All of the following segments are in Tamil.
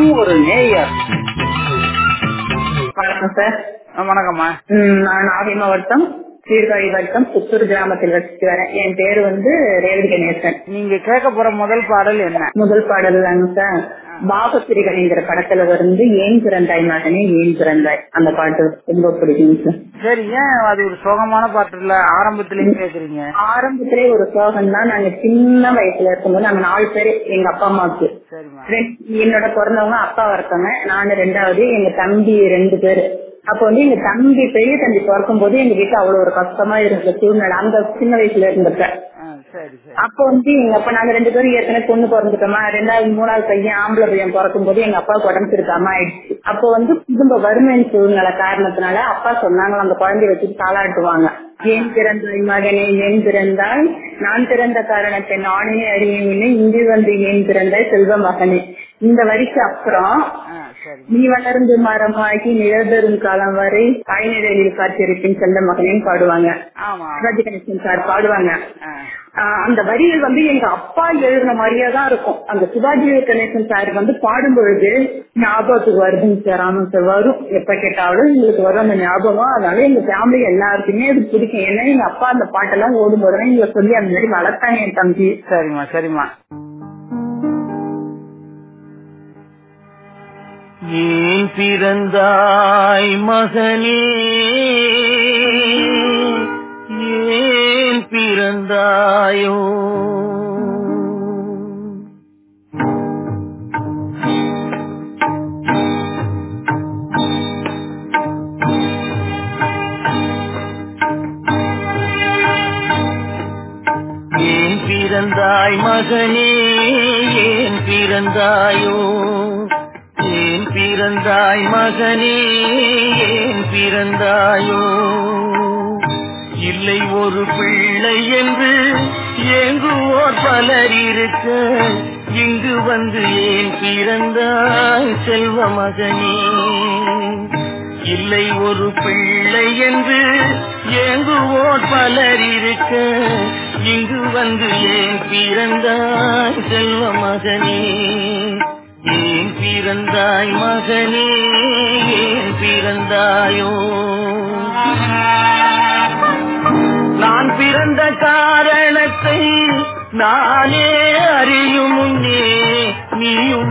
நம் ஒரு நேயர். வணக்கம் சார். வணக்கம்மா. நான் நாகை மாவட்டம் சீர்காழி வட்டம் புத்தூர் கிராமத்தில் வசித்து வரேன். என் பேரு வந்து ரேவதி கணேசன். நீங்க கேட்க போற முதல் பாடல் என்ன? முதல் பாடல் தாங்க சார். பாகப்பிரிகளைங்கிற படத்துல வந்து ஏன் பிறந்தாய் மகனே ஏன் பிறந்தாய்? அந்த பாட்டு ரொம்ப பிடிக்கும் சார் சரி ஏன் அது ஒரு சோகமான பாட்டு இல்ல ஆரம்பத்திலயும் கேக்குறீங்க? ஆரம்பத்திலே ஒரு சோகம் தான் நாங்க சின்ன வயசுல இருக்கும்போது நாங்க நாலு பேரு எங்க அப்பா அம்மாவுக்கு. என்னோட பிறந்தவங்க அப்பா ஒருத்தவங்க நானு ரெண்டாவது எங்க தம்பி ரெண்டு பேரு. அப்ப வந்து எங்க தம்பி பெரிய தம்பி பிறக்கும் போது எங்க வீட்டுல அவ்வளவு ஒரு கஷ்டமா இருந்த சூழ்நிலை. அந்த சின்ன வயசுல இருந்தப்ப. ஆ, சரி சரி. அப்ப வந்து எங்க அப்பா நாங்க ரெண்டு பேரும் ஏற்கனவே பொண்ணு பிறந்துட்டோமா. ரெண்டாவது மூணாவது பையன் ஆம்பளை பையன் பிறக்கும் போது எங்க அப்பாவுக்கு உடம்பு இருக்காம ஆயிடுச்சு. அப்போ வந்து குடும்ப வறுமை சூழ்நிலை காரணத்தினால அப்பா சொன்னாங்க அந்த குழந்தைய வச்சு தாளாட்டுவாங்க ஏன் பிறந்தாய் மகனே ஏன் பிறந்தாய்? நான் பிறந்த காரணத்தை நானே அறியவில்லை இங்கு வந்து ஏன் பிறந்தாய் செல்வ மகனே. இந்த வரிக்கு அப்புறம் நீ வளர்ந்து மரமாகி நிழதரும் காலம் வரை தாய்நிலையில் காத்திருப்பின் செல்ல மகனையும் பாடுவாங்க. ஆமா. சிவாஜி கணேசன் சார் பாடுவாங்க. அந்த வரிகள் வந்து எங்க அப்பா எழுதின மாதிரியே தான் இருக்கும். அந்த சிவாஜி கணேசன் சார் வந்து பாடும் பொழுது ஞாபகத்துக்கு வருதுங்க சார் ஆமாம் சார் வரும். எப்ப கேட்டாலும் எங்களுக்கு வரும் அந்த ஞாபகம். அதனால எங்க ஃபேமிலி எல்லாருக்குமே அது பிடிக்கும். ஏன்னா எங்க அப்பா அந்த பாட்டெல்லாம் ஓடும் போதுதான் எங்களை சொல்லி அந்த மாதிரி வளர்த்தாங்க என் தம்பி. சரிம்மா சரிம்மா. ஏன் பிறந்தாய் மகனே.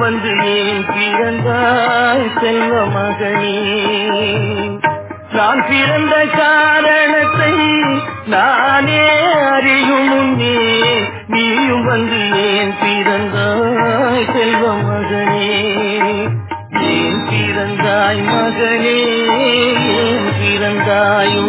வந்து நீ பிறந்தாய் செல்வ மகனே நான் பிறந்த காரணத்தை நானே அறியும் முன்னே நீயும் வந்து ஏன் பிறந்தாய் செல்வ மகனே ஏன் பிறந்தாய் மகனே ஏன் பிறந்தாயோ?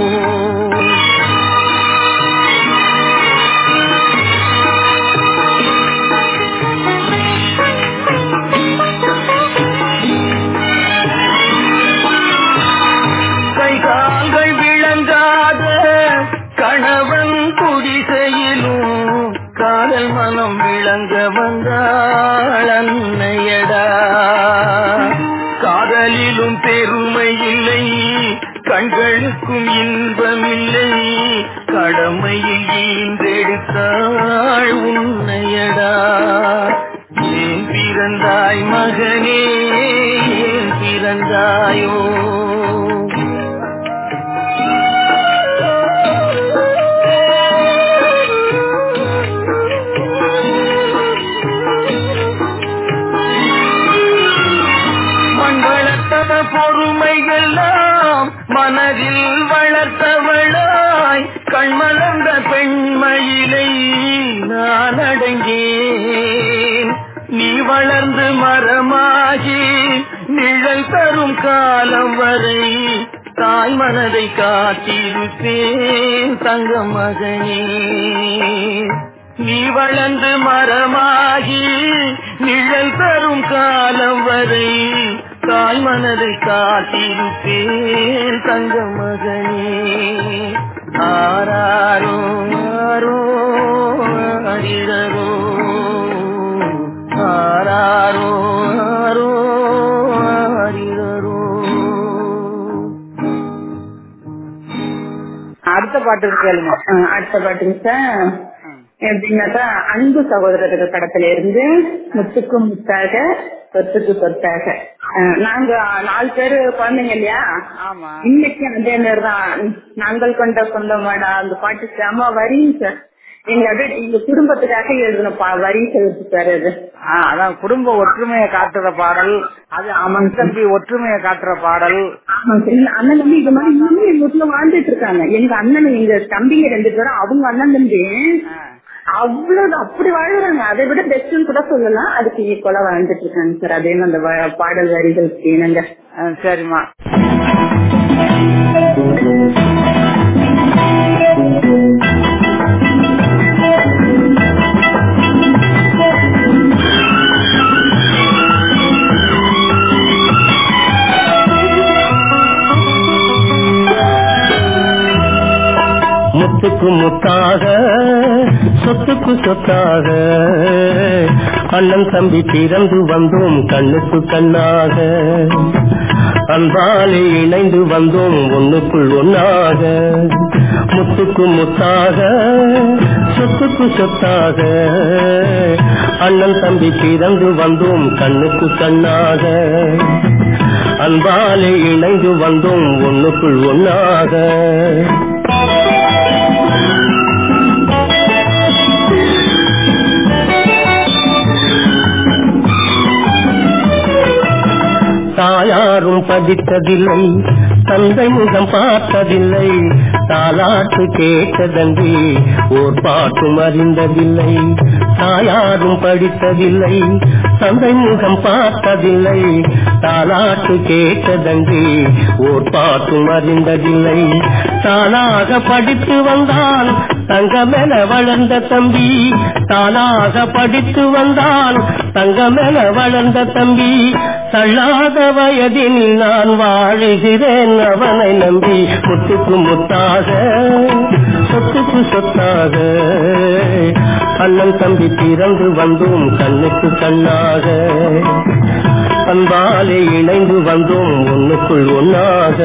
கேளுங்க. அடுத்த பாட்டுங்க சார் எப்படின்னாக்கா அன்பு சகோதரர்கள் படத்துல இருந்து முத்துக்கு முத்தாக சொத்துக்கு சொத்தாக. நாங்க நாலு பேரு குழந்தைங்க இல்லையா? இன்னைக்கு அதே மாதிரி தான் நாங்கள் கொண்ட சொந்தமாடா அந்த பாட்டு செம வரிங்க சார். எங்க அப்படியே எங்க குடும்பத்துக்காக எழுதின பா வரி சார் அது ஆ, அதான் குடும்ப ஒற்றுமையை காட்டுற பாடல் அது அம்மன் தம்பி ஒற்றுமையை காட்டுற பாடல். ஆமாங்க சார். எங்க அண்ணன் தம்பி இது மாதிரி இன்னும் எங்க வீட்டுல வாழ்ந்துட்டு இருக்காங்க. எங்க அண்ணன் எங்க தம்பிங்க ரெண்டு பேரும் அவங்க அண்ணன் தம்பி ஆ. அவ்வளவு அப்படி வாழ்றாங்க. அதை விட பெஸ்ட்னு கூட சொல்லலாம். அதுக்கு ஈக்குவலா வாழ்ந்துட்டு இருக்காங்க சார். அதே அந்த வ- பாடல் வரிகளுக்கு இணங்க ஆ, சரிம்மா. முத்துக்கு முத்தாக சொத்துக்கு சொத்தாக. அண்ணன் தம்பி பிறந்து வந்தோம் கண்ணுக்கு கண்ணாக. அன்பாலே இணைந்து வந்தோம் ஒன்னுக்குள் ஒன்னாக முத்துக்கு முத்தாக சொத்துக்கு சொத்தாக. அண்ணன் தம்பி பிறந்து வந்தோம் கண்ணுக்கு கண்ணாக. அன்பாலே இணைந்து வந்தோம் ஒன்னுக்குள் ஒன்னாக தாயாரும் பதித்ததில்லை தந்தை முகம் பார்த்ததில்லை. தாலாட்டு கேட்டதன்றி ஓர் பாட்டும் அறிந்ததில்லை. தாயாரும் படித்ததில்லை. தந்தை முகம் பார்த்ததில்லை. தாலாட்டு கேட்டதன்றி ஓர் பாட்டும் அறிந்ததில்லை. தானாக படித்து வந்தான் தங்கமென வளர்ந்த தம்பி. தானாக படித்து வந்தான் தங்கமென வளர்ந்த தம்பி. தள்ளாத வயதில் நான் வாழுகிறேன் அவனை நம்பி முத்துக்கு முத்தாக சொத்துக்கு சொத்தாக. அண்ணன் தம்பி பிறந்து வந்தோம் கண்ணுக்கு கண்ணாக. அன்பாலே இணைந்து வந்தோம் ஒன்னுக்குள் ஒன்னாக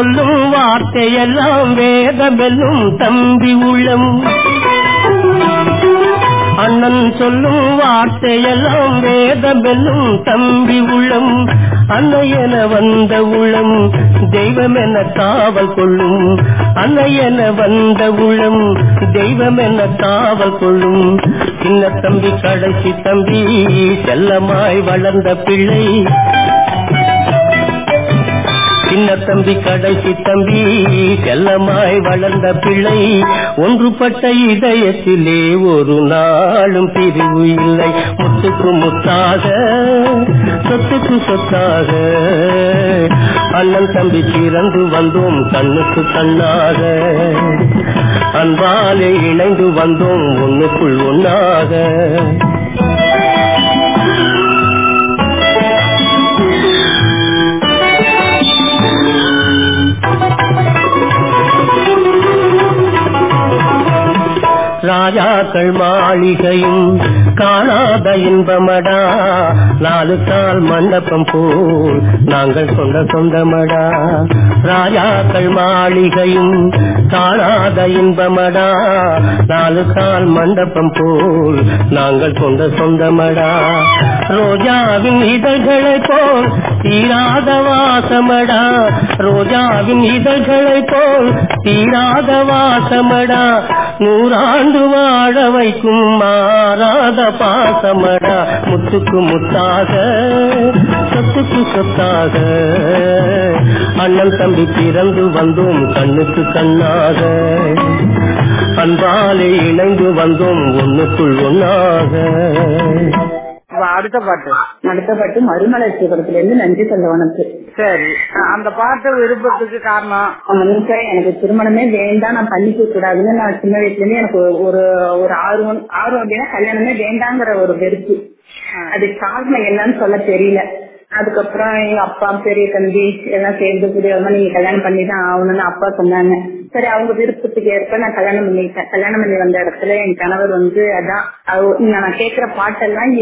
சொல்லும் வார்த்தையெல்லாம் வேதமெல்லும் தம்பி உள்ளம். அண்ணன் சொல்லும் வார்த்தையெல்லாம் வேதமெல்லும் தம்பி உள்ளம். அன்னையென வந்த உள்ளம் தெய்வமென காவல் கொள்ளும். அன்னையென வந்த உள்ளம் தெய்வமென காவல் கொள்ளும். சின்ன தம்பி கடைசி தம்பி செல்லமாய் வளர்ந்த பிள்ளை. சின்ன தம்பி கடைசி தம்பி செல்லமாய் வளர்ந்த பிள்ளை. ஒன்றுபட்ட இதயத்திலே ஒரு நாளும் பிரிவு இல்லை. முத்துக்கு முத்தாக சொத்துக்கு சொத்தாக. அண்ணன் தம்பி பிறந்து வந்தோம் கண்ணுக்கு கண்ணாக. அன்பாலே இணைந்து வந்தோம் ஒன்னுக்குள் ஒன்னாக ராஜாக்கள் மாளிகையும் காணாத இன்பமடா. நாலு கால் மண்டபம் போல் நாங்கள் சொந்த சொந்தமடா. ராஜாக்கள் மாளிகையும் காணாத இன்பமடா. நாலு கால் மண்டபம் போல் நாங்கள் சொந்த சொந்தமடா. ரோஜாவின் இதழ்களை போல் தீராத வாசமடா ரோஜாவின் இதழ்களை போல் தீராத வாசமடா நூறாண்டு வாழ வைக்கும் மாறாத பாசமடா முத்துக்கு முத்தாக சொத்துக்கு சொத்தாக. அண்ணன் தம்பி பிறந்து வந்தோம் கண்ணுக்கு கண்ணாக. அன்பாலே இணைந்து வந்தோம் ஒன்னுக்குள் ஒன்னாக அடுத்த பாட்டு. அடுத்த பாட்டு மறுமலர்ச்சி படத்துல இருந்து நன்றி சொல்ல உனக்கு சரி. அந்த பாட்டு விருப்பத்துக்கு காரணம்? அவனுக்கு எனக்கு திருமணமே வேண்டாம் நான் பண்ணிக்க கூடாதுன்னு நான் சின்ன வயசுல இருந்து எனக்கு ஒரு- ஒரு ஆர்வம் ஆர்வம் அப்படின்னா கல்யாணமே வேண்டாங்கிற ஒரு வெறுப்பு. அதுக்கு காரணம் என்னன்னு சொல்ல தெரியல. அதுக்கப்புறம் எங்க அப்பா பெரிய தம்பி எல்லாம் சேர்ந்து புரியவங்க நீங்க கல்யாணம் பண்ணி தான் ஆகணும்னு அப்பா சொன்னாங்க. சரி அவங்க விருப்பத்துக்கு ஏற்ப நான் கல்யாணம் பண்ணிட்டேன். கல்யாணம் பண்ணி வந்த இடத்துல என் கணவர் வந்து அதான் நான் கேட்கிற பாட்டெல்லாம்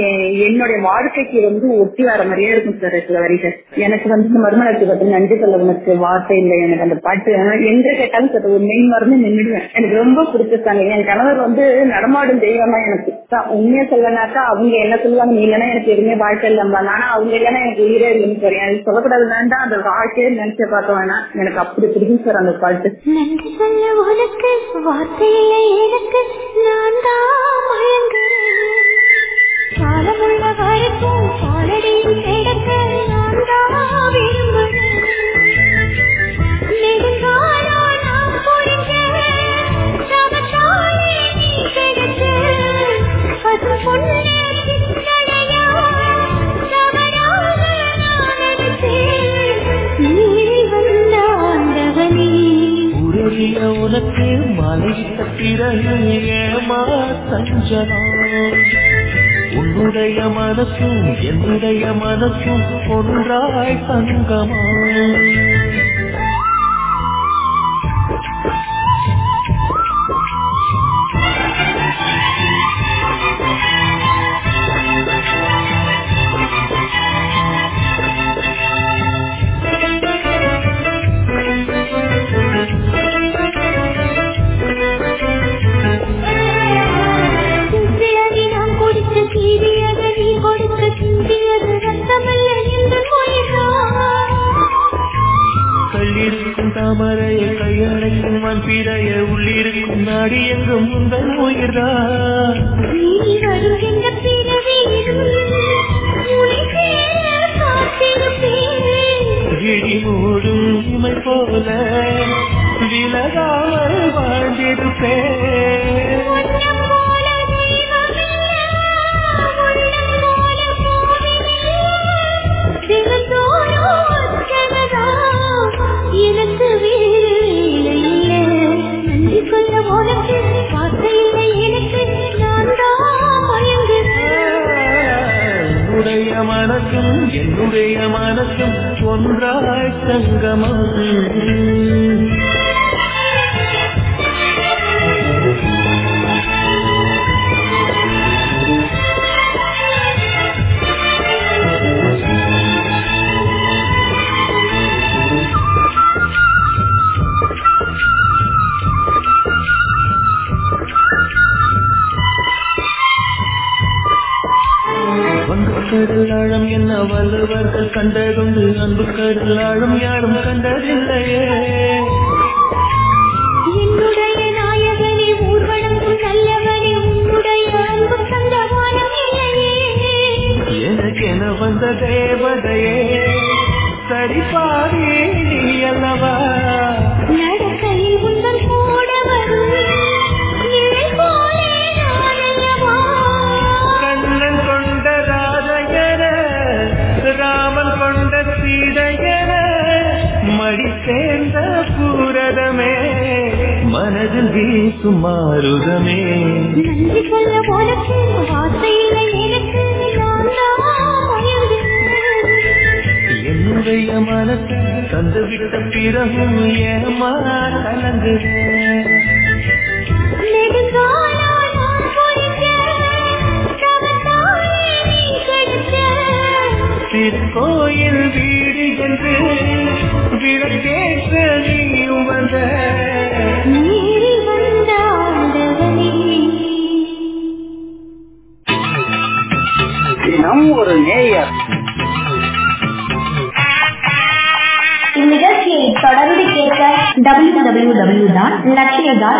என்னுடைய வாழ்க்கைக்கு வந்து ஒட்டி வர மாதிரியே இருக்கும் சார் சில வரிகள். எனக்கு வந்து இந்த மறுமலர்ச்சி பத்தி நன்றி சொல்ல உனக்கு வார்த்தை இல்லை. எனக்கு அந்த பாட்டு எங்க கேட்டாலும் சார் ஒரு மெயின் மருந்து நின்றுடுவேன் எனக்கு ரொம்ப பிடிச்சிருக்காங்க என் கணவர் வந்து நடமாடும் தெய்வமா எனக்கு. உண்மையா சொல்லனாக்கா அவங்க என்ன சொல்லுவாங்க நீ இல்லைன்னா எனக்கு எதுவுமே வாழ்க்கை இல்லம்பா ஆனா அவங்க இல்லைன்னா எனக்கு உயிரே இல்லைன்னு தெரியும் சொல்லக்கூடாது வேண்டாம் அந்த வாழ்க்கையே நினைச்ச பார்க்க வேணா எனக்கு அப்படி பிடிக்கும் சார் அந்த பாட்டு. நன்றி சொல்ல உனக்கு வார்த்தையில்லை எனக்கு மனசும் ஒன்றாய் சங்கமா بنويرا கண்டதுண்டு அன்பு கடல் ஆழம் யாரும் கண்டதில்லையே. எனக்கென வந்த தேவதையே சரிபாரி நீ அல்லவா மனதில் வீசும் மாறுதமே நன்றி சொல்ல உனக்கு வார்த்தை இல்லை எனக்கு என்னுடைய மனசை தந்துவிட்ட பிறகும் ஏமா கலங்குகிறேன் திருக்கோயில் வீடு என்று விளக்கேற்ற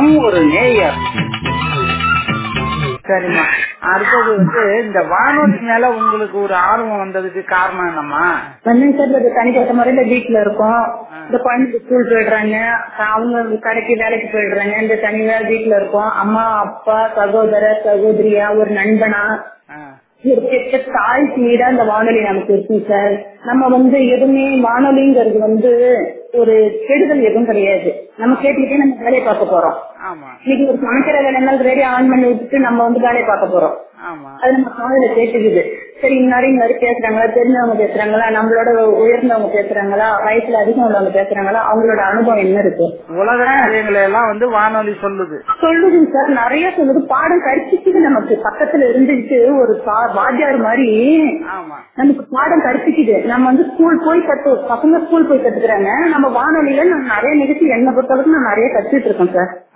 நம் ஒரு நேயர். சரிம்மா. அடுத்தது வந்து இந்த வானொலி மேல உங்களுக்கு ஒரு ஆர்வம் வந்ததுக்கு காரணம் என்னம்மா? சார் தனிப்பட்ட முறையில வீட்டுல இருக்கோம். இந்த குழந்தைக்கு ஸ்கூல் போயிடுறாங்க. அவங்க கடைக்கு வேலைக்கு போயிடுறாங்க. இந்த தனியா வீட்டுல இருக்கோம். அம்மா அப்பா சகோதரர் சகோதரியா ஒரு நண்பனா? ஒரு பெற்ற தாய் மீதா இந்த வானொலி நமக்கு இருக்கு சார். நம்ம வந்து எதுவுமே வானொலிங்கிறது வந்து ஒரு கெடுதல் எதுவும் கிடையாது. நம்ம கேட்டுக்கிட்டே நம்ம வேலையை பார்க்க போறோம். ஆமா. இன்னைக்கு ஒரு சமைக்கிற வேலைனாலும் ரேடியோ ஆன் பண்ணி விட்டுட்டு நம்ம வந்து வேலையை பார்க்க போறோம். ஆமா. அது நம்ம காதுல கேட்டுக்குது. சரி இன்னாரு இன்னாரு பேசுறாங்களா? தெரிஞ்சவங்க பேசுறாங்களா? நம்மளோட உயர்ந்தவங்க பேசுறாங்களா? வயசுல அதிகம் உள்ளவங்க பேசுறாங்களா? அவங்களோட அனுபவம் என்ன இருக்கு? உலக விஷயங்களை எல்லாம் வந்து வானொலி சொல்லுது. சொல்லுதுங்க சார். நிறைய சொல்லுது. பாடம் கற்பிக்குது நமக்கு. பக்கத்துல இருந்துட்டு ஒரு வாத்தியார் மாதிரி ஆமா. நமக்கு பாடம் கற்பிக்குது. நம்ம வந்து ஸ்கூல் போய் கத்து பசங்க ஸ்கூல் போய் கத்துக்கிறாங்க. நம்ம வானொலியில நான் நிறைய நிகழ்ச்சி என்ன பொறுத்தளவுக்கு நான் நிறைய கத்துட்டு இருக்கேன் சார்.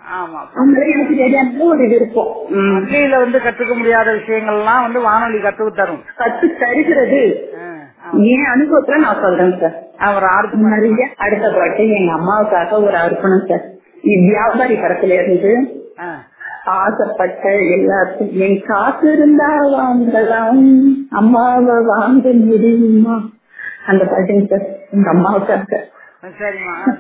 ஒரு விருப்பம். பள்ளியில வந்து கத்துக்க முடியாத விஷயங்கள்லாம் வந்து வானொலி கத்துக்கு தரும். கத்து தருகிறது. என் அனுபவத்துல நான் சொல்றேன் சார். அவர் நிறைய அடுத்த பாட்டு எங்க அம்மாவுக்காக ஒரு அர்ப்பணம் சார். வியாபாரி படத்துல இருந்து ஆசைப்பட்ட எல்லாத்துக்கும் என் காசு இருந்தா வாங்கலாம். அம்மாவை வாங்க முடியுமா? அந்த பாட்டுங்க சார். எங்க அம்மாவுக்காக. சரிம்மா.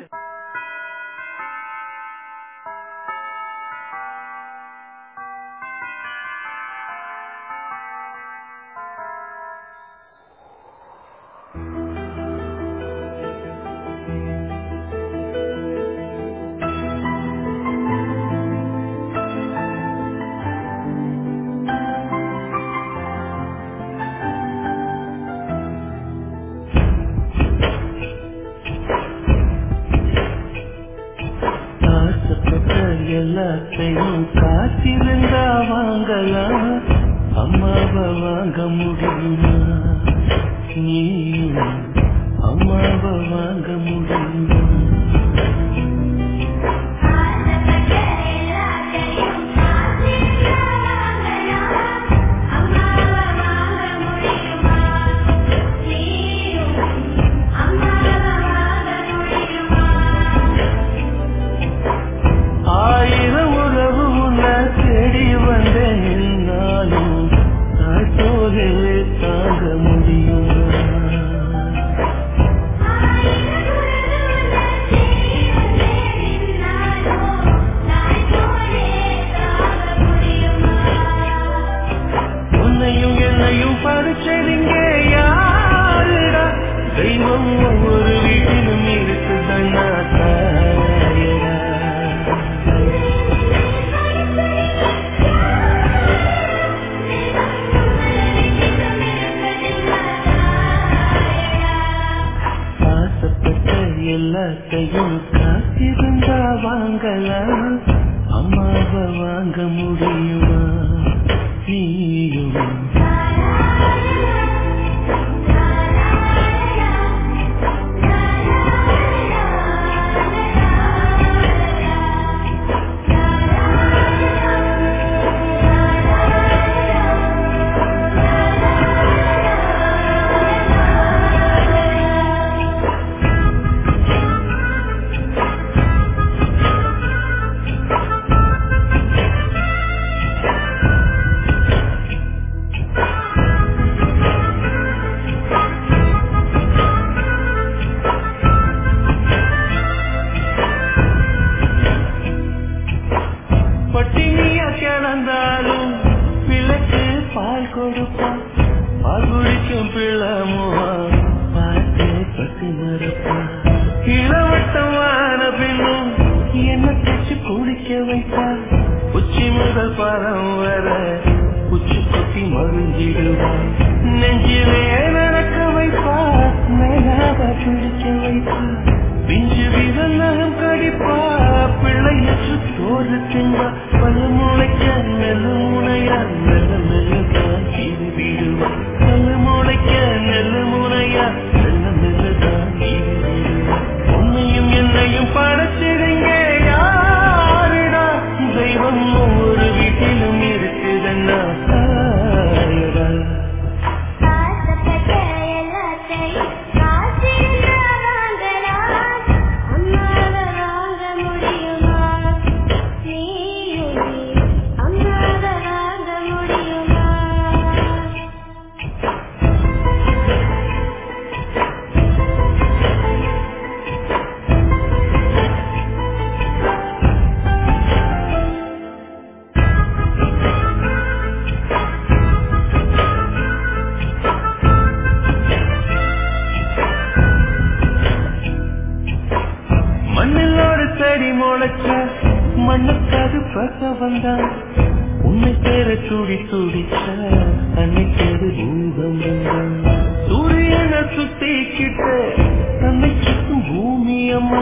பூமி அம்மா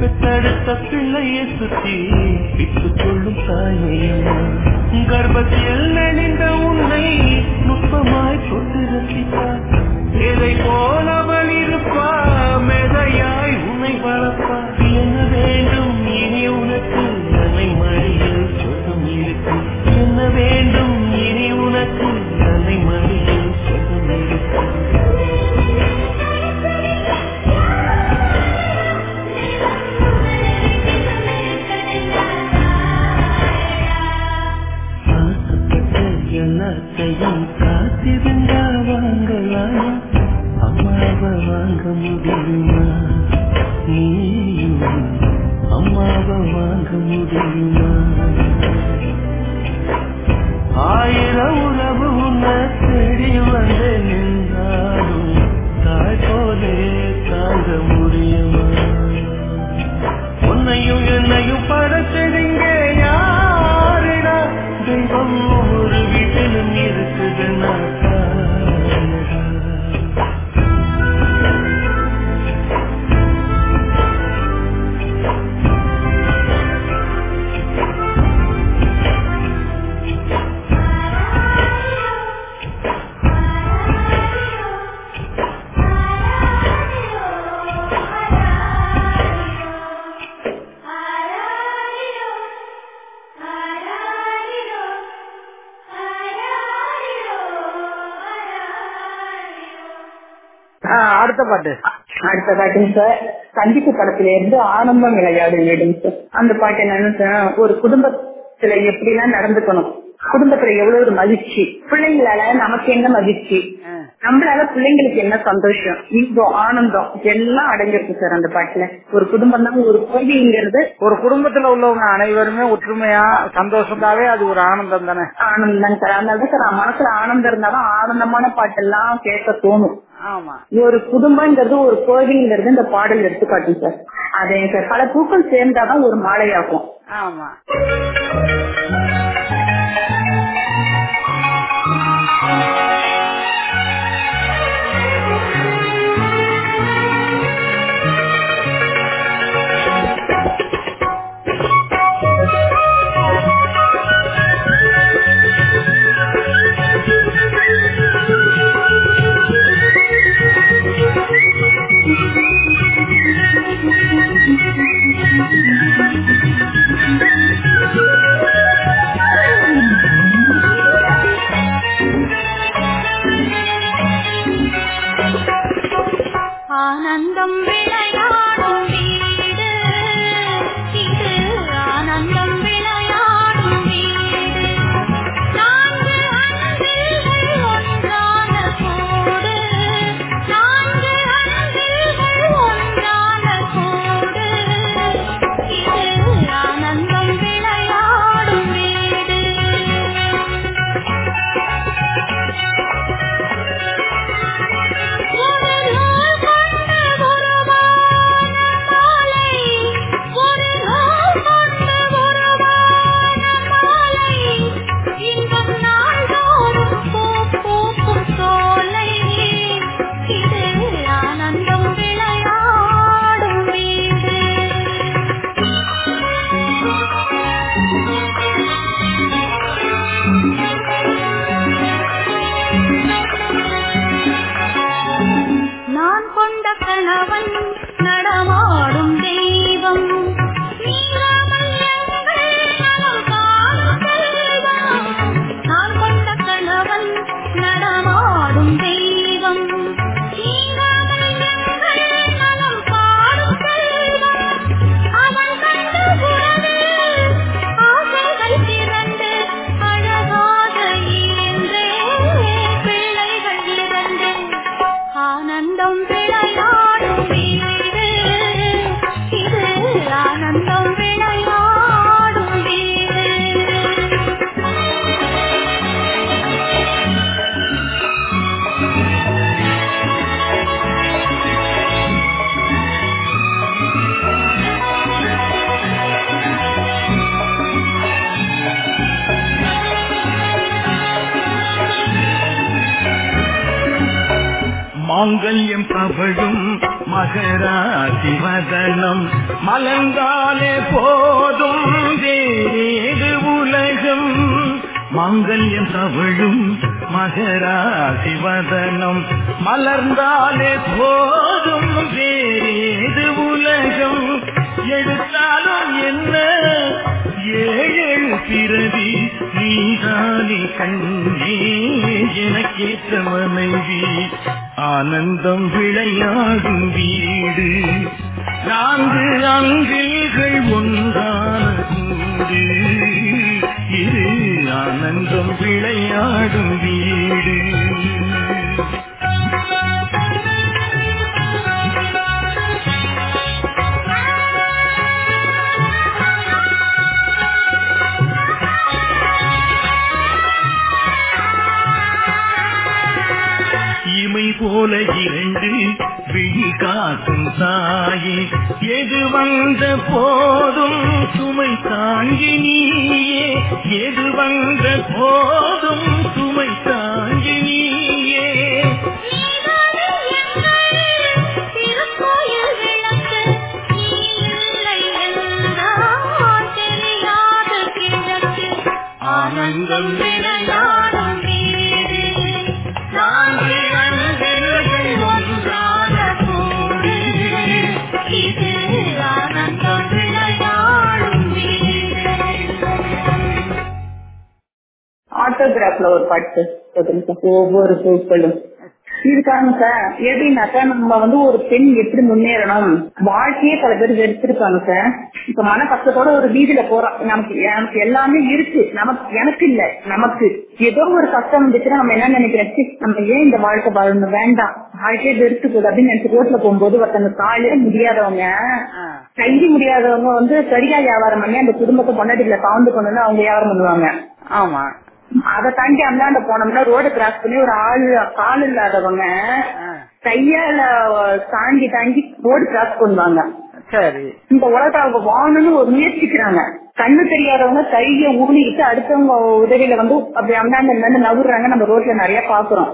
பெத்தெடுத்த பிள்ளையை சுத்தி விட்டு கொள்ளும் தாய்மையம்மா கர்ப்பத்தில் நெனிந்த உன்னை நுட்பமாய் தொட்டு ரசிப்பார் எதை போலவள் இருப்பா மெதையாய் உன்னை வளர்ப்பா. என்ன வேண்டும்? இனி உனக்கு என்னை மழையில் சொல்லும் இருக்கும் என்ன வேண்டும்? முடியுமா நீயும் அம்மாவை வாங்க முடியுமா பாட்டு அடுத்த பாட்டுங்க சார் சந்திப்பு படத்துல இருந்து ஆனந்தம் விளையாடு வீடுங்க சார். அந்த பாட்டு என்னன்னு சார், ஒரு குடும்பத்துல எப்படி எல்லாம் நடந்துக்கணும்? குடும்பத்துல எவ்வளவு ஒரு மகிழ்ச்சி? பிள்ளைங்களால நமக்கு என்ன மகிழ்ச்சி? நம்மளால பிள்ளைங்களுக்கு என்ன சந்தோஷம்? இன்பம் ஆனந்தம் எல்லாம் அடங்கிருக்கு சார் அந்த பாட்டுல. ஒரு குடும்பம் தான் ஒரு கோவிங்கிறது ஒரு குடும்பத்துல உள்ளவங்க அனைவருமே ஒற்றுமையா சந்தோஷத்தாவே அது ஒரு ஆனந்தம் தானே? ஆனந்தம் தான் சார். அதனாலதான் சார் மனசுல ஆனந்தம் இருந்தாலும் ஆனந்தமான பாட்டெல்லாம் கேட்க தோணும். ஆமா. ஒரு குடும்பங்கிறது ஒரு கோவில்ங்கிறது இந்த பாடல் எடுத்துக்காட்டும் சார். அதே சார் பல பூக்கள் சேர்ந்தாதான் ஒரு மாலையாகும். ஆமா. மகராசி வதனம் மலர்ந்தாலே போதும் வேறு உலகம். மாங்கல்யம் தவழும் மகராசி வதனம் மலர்ந்தாலே போதும் வேறு உலகம். எடுத்தாலும் என்ன? ஏழு பிறவி நீதானி கண்ணே. எனக்கேற்ற மனைவி. ஆனந்தம் விளையாடும் வீடு. நான்கு அங்கில்கள் ஒன்றான கூடு இது ஆனந்தம் விளையாடும் வீடு. போல இரண்டு விழி காக்கும் தாயே எது வந்த போதும் சுமை தாங்கி நீயே. எது ஆட்டோகிராஃப்ல ஒரு பாட்டு. ஒவ்வொரு பூக்களும். இருக்காங்க சார் எப்படின்னாக்கா நம்ம வந்து ஒரு பெண் எப்படி முன்னேறணும்? வாழ்க்கையே பல பேர் வெறுத்திருப்பாங்க சார் இப்ப மன கஷ்டத்தோட ஒரு வீதியில போறோம். நமக்கு நமக்கு எல்லாமே இருக்கு. நமக்கு எனக்கு இல்ல நமக்கு. ஏதோ ஒரு கஷ்டம் வந்துச்சுன்னா நம்ம என்ன நினைக்கிறோம்? நம்ம ஏன் இந்த வாழ்க்கை வாழணும்? வேண்டாம். வாழ்க்கையே வெறுத்து போகுது. அப்படின்னு நினைச்சு ரோட்ல போகும்போது ஒருத்தங்க காலே முடியாதவங்க கைதி முடியாதவங்க வந்து சரியா வியாபாரம் பண்ணி அந்த குடும்பத்தை பொண்டாட்டிகளை கவுந்து கொண்டு அவங்க வியாபாரம் பண்ணுவாங்க. ஆமா. அதை தாண்டி அந்தாண்ட போனோம்னா ரோடு கிராஸ் பண்ணி ஒரு ஆள் கால் இல்லாதவங்க கையால தாண்டி தாண்டி ரோடு கிராஸ் பண்ணுவாங்க. சரி. இந்த உலகத்தை அவங்க வாழணும்னு ஒரு முயற்சிக்கிறாங்க. கண்ணு தெரியாதவங்க கைய ஊனிக்கிட்டு அடுத்தவங்க உதவியில வந்து அப்படி அந்தாண்ட இருந்து நவுறாங்க. நம்ம ரோட்ல நிறைய பாக்குறோம்.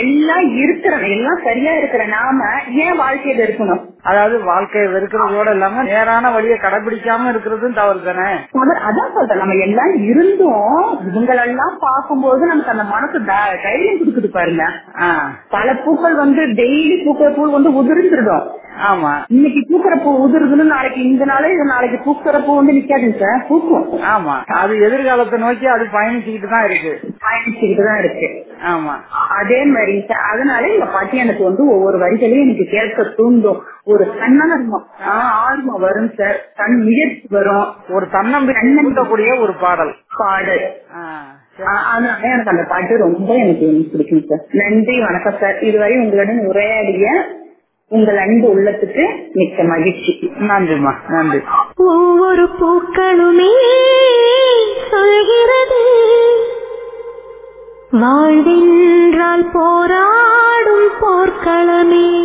எல்லாம் இருக்கிற எல்லாம் சரியா இருக்கிற நாம ஏன் வாழ்க்கையில இருக்கணும்? அதாவது வாழ்க்கையை வெறுக்கிறதோட இல்லாம நேரான வழியை கடைபிடிக்காம இருக்கிறதும் தவறு தானே அதான் சொல்றேன். நம்ம எல்லாம் இருந்தும். இவங்களெல்லாம் பார்க்கும்போது நமக்கு அந்த மனசு தைரியம் கொடுக்குது பாருங்க. பல பூக்கள் வந்து டெய்லி பூக்கிற பூ வந்து உதிர்ந்துடும் ஆமா. இன்னைக்கு பூக்கிற பூ உதிருதுன்னு நாளைக்கு இந்த நாளே இது நாளைக்கு பூக்கிற பூ வந்து நிக்காதுங்க சார். பூக்கும். ஆமா. அது எதிர்காலத்தை நோக்கி அது பயணிச்சுக்கிட்டு தான் இருக்கு. பயணிச்சுக்கிட்டு தான் இருக்கு. ஆமா. அதே மாதிரி சார். அதனால இந்த பாட்டி எனக்கு வந்து ஒவ்வொரு வரிகளையும் எனக்கு கேட்க தூண்டும். ஒரு தன்னர்மம் ஆர்வம் வரும் சார். தன் முயற்சி வரும். ஒரு தன்னம்பிக்கை ஒரு பாடல். பாடல். அதனால எனக்கு அந்த பாட்டு ரொம்ப எனக்கு பிடிக்கும் சார். நன்றி வணக்கம் சார். இதுவரை உங்களுடன் உரையாடிய உங்கள் அன்பு உள்ளத்துக்கு மிக்க மகிழ்ச்சி. நன்றிம்மா நன்றி. ஒவ்வொரு பூக்களுமே சொல்கிறது வாழ்வென்றால் போராடும் போர்க்களமே.